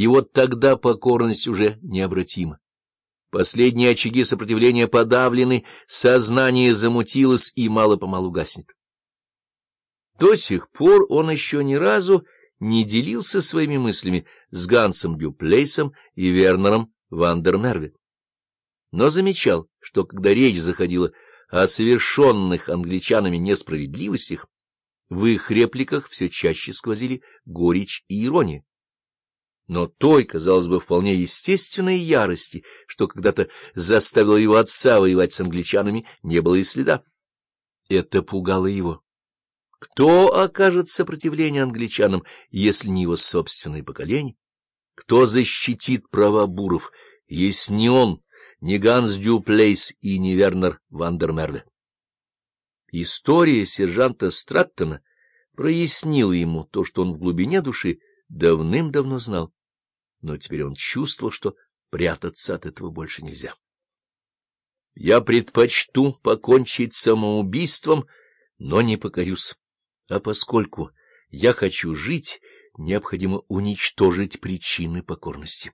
И вот тогда покорность уже необратима. Последние очаги сопротивления подавлены, сознание замутилось и мало-помалу гаснет. До сих пор он еще ни разу не делился своими мыслями с Гансом Дюплейсом и Вернером Вандермерве. Но замечал, что когда речь заходила о совершенных англичанами несправедливостях, в их репликах все чаще сквозили горечь и ирония. Но той, казалось бы, вполне естественной ярости, что когда-то заставило его отца воевать с англичанами, не было и следа. Это пугало его. Кто окажет сопротивление англичанам, если не его собственное поколение? Кто защитит права буров, если не он, не Ганс Дюплейс и не Вернер Вандермерве? История сержанта Страттона прояснила ему то, что он в глубине души давным-давно знал. Но теперь он чувствовал, что прятаться от этого больше нельзя. Я предпочту покончить самоубийством, но не покорюсь. А поскольку я хочу жить, необходимо уничтожить причины покорности.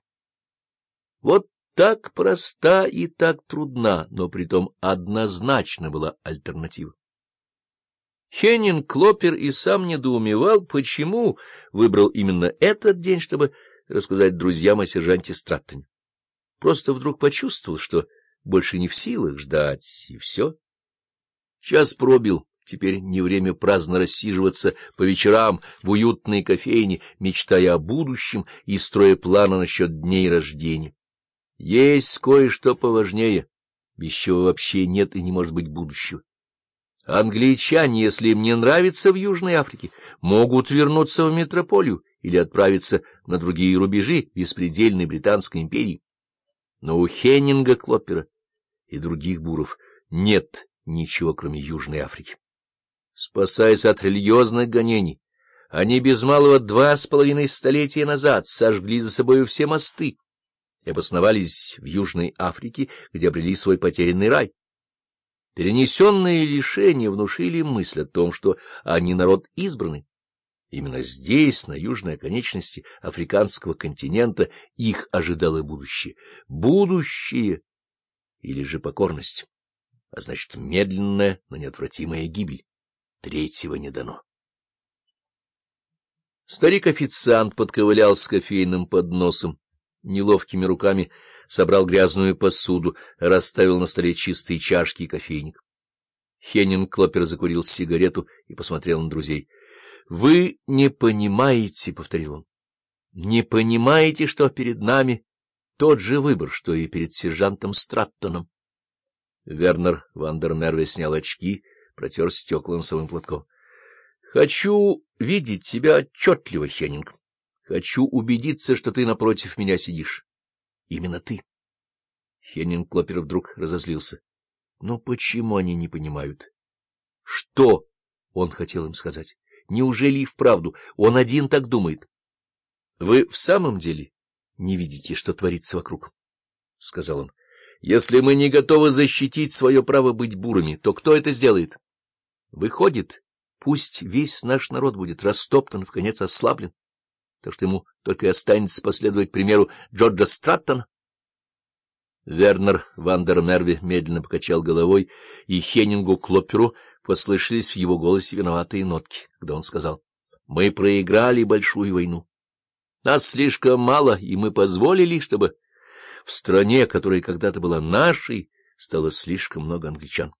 Вот так проста и так трудна, но притом однозначно была альтернатива. Хеннинг Клопер и сам недоумевал, почему выбрал именно этот день, чтобы рассказать друзьям о сержанте Страттоне. Просто вдруг почувствовал, что больше не в силах ждать, и все. Час пробил, теперь не время праздно рассиживаться по вечерам в уютной кофейне, мечтая о будущем и строя планы насчет дней рождения. Есть кое-что поважнее, без чего вообще нет и не может быть будущего. Англичане, если им не нравится в Южной Африке, могут вернуться в метрополию или отправиться на другие рубежи беспредельной Британской империи. Но у Хеннинга Клоппера и других буров нет ничего, кроме Южной Африки. Спасаясь от религиозных гонений, они без малого два с половиной столетия назад сожгли за собой все мосты и обосновались в Южной Африке, где обрели свой потерянный рай. Перенесенные лишения внушили мысль о том, что они народ избранный. Именно здесь, на южной оконечности африканского континента, их ожидало будущее. Будущее или же покорность, а значит, медленная, но неотвратимая гибель. Третьего не дано. Старик-официант подковылял с кофейным подносом, неловкими руками собрал грязную посуду, расставил на столе чистые чашки и кофейник. Хеннинг Клопер закурил сигарету и посмотрел на друзей. — Вы не понимаете, — повторил он, — не понимаете, что перед нами тот же выбор, что и перед сержантом Страттоном. Вернер Вандермерве снял очки, протер стекла носовым платком. — Хочу видеть тебя отчетливо, Хеннинг. Хочу убедиться, что ты напротив меня сидишь. Именно ты. Хеннинг Клопер вдруг разозлился. Но почему они не понимают? Что он хотел им сказать? Неужели и вправду он один так думает? — Вы в самом деле не видите, что творится вокруг? — сказал он. — Если мы не готовы защитить свое право быть бурами, то кто это сделает? Выходит, пусть весь наш народ будет растоптан, в конец ослаблен так что ему только и останется последовать примеру Джорджа Страттона. Вернер Вандермерви медленно покачал головой, и Хеннингу Клоперу послышались в его голосе виноватые нотки, когда он сказал, «Мы проиграли большую войну. Нас слишком мало, и мы позволили, чтобы в стране, которая когда-то была нашей, стало слишком много англичан.